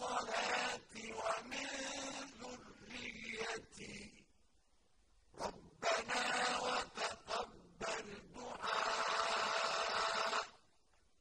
الصلاة